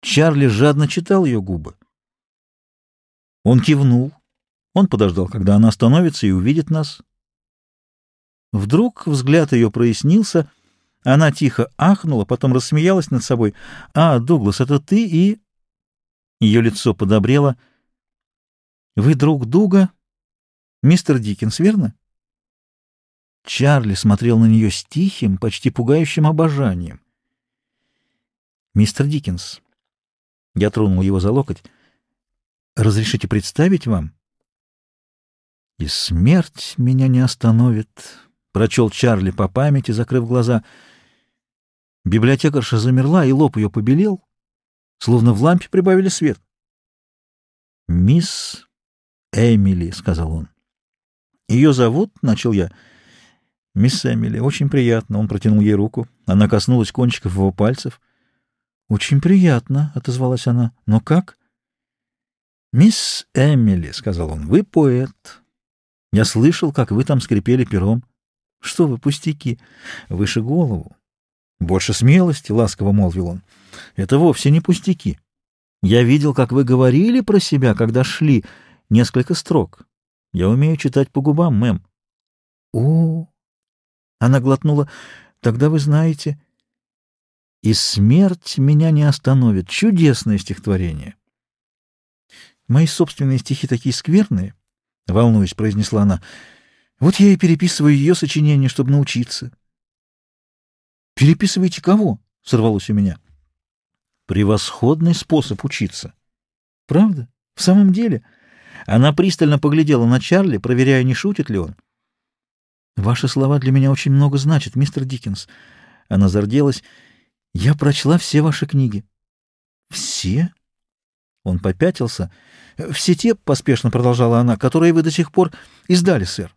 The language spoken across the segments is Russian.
Чарли жадно читал ее губы. Он кивнул. Он подождал, когда она остановится и увидит нас. Вдруг взгляд ее прояснился. Она тихо ахнула, потом рассмеялась над собой. «А, Дуглас, это ты и...» Ее лицо подобрело. «Вы друг Дуга, мистер Диккенс, верно?» Чарли смотрел на нее с тихим, почти пугающим обожанием. «Мистер Диккенс», — я тронул его за локоть, — «разрешите представить вам?» «И смерть меня не остановит», — прочел Чарли по памяти, закрыв глаза. Библиотекарша замерла, и лоб ее побелел, словно в лампе прибавили свет. «Мисс Эмили», — сказал он. «Ее зовут?» — начал я. «Мисс Эмили, очень приятно». Он протянул ей руку. Она коснулась кончиков его пальцев. «Очень приятно», — отозвалась она. «Но как?» «Мисс Эмили», — сказал он, — «вы поэт. Я слышал, как вы там скрипели пером. Что вы, пустяки, выше голову. Больше смелости, — ласково молвил он. Это вовсе не пустяки. Я видел, как вы говорили про себя, когда шли несколько строк. Я умею читать по губам, мэм. О, она глотнула. Тогда вы знаете. И смерть меня не остановит. Чудесное стихотворение. Мои собственные стихи такие скверные, — волнуясь, произнесла она. Вот я и переписываю ее сочинение, чтобы научиться. Переписываете кого? — сорвалось у меня. Превосходный способ учиться. Правда? В самом деле? Она пристально поглядела на Чарли, проверяя, не шутит ли он. Ваши слова для меня очень много значат, мистер Диккенс. Она зарделась. Я прочла все ваши книги. Все? Он попятился. Все те, поспешно продолжала она, которые вы до сих пор издали, сэр.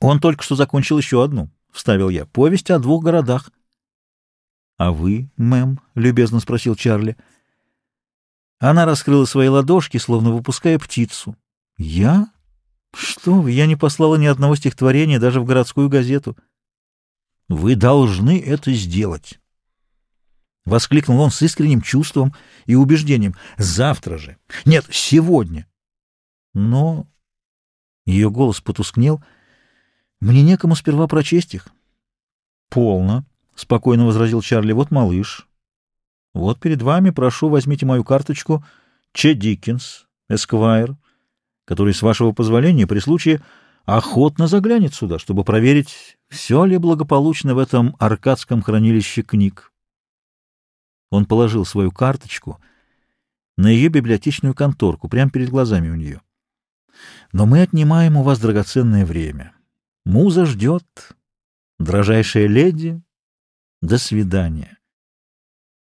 Он только что закончил еще одну, вставил я. Повесть о двух городах. А вы, мэм, любезно спросил Чарли. Она раскрыла свои ладошки, словно выпуская птицу. Я? Что вы, я не послала ни одного стихотворения даже в городскую газету. Вы должны это сделать. Воскликнул он с искренним чувством и убеждением. Завтра же. Нет, сегодня. Но... Ее голос потускнел. Мне некому сперва прочесть их. Полно, — спокойно возразил Чарли. Вот малыш. Вот перед вами, прошу, возьмите мою карточку. Че Диккенс, Эсквайр который, с вашего позволения, при случае охотно заглянет сюда, чтобы проверить, все ли благополучно в этом аркадском хранилище книг. Он положил свою карточку на ее библиотечную конторку, прямо перед глазами у нее. Но мы отнимаем у вас драгоценное время. Муза ждет. Дрожайшая леди, до свидания.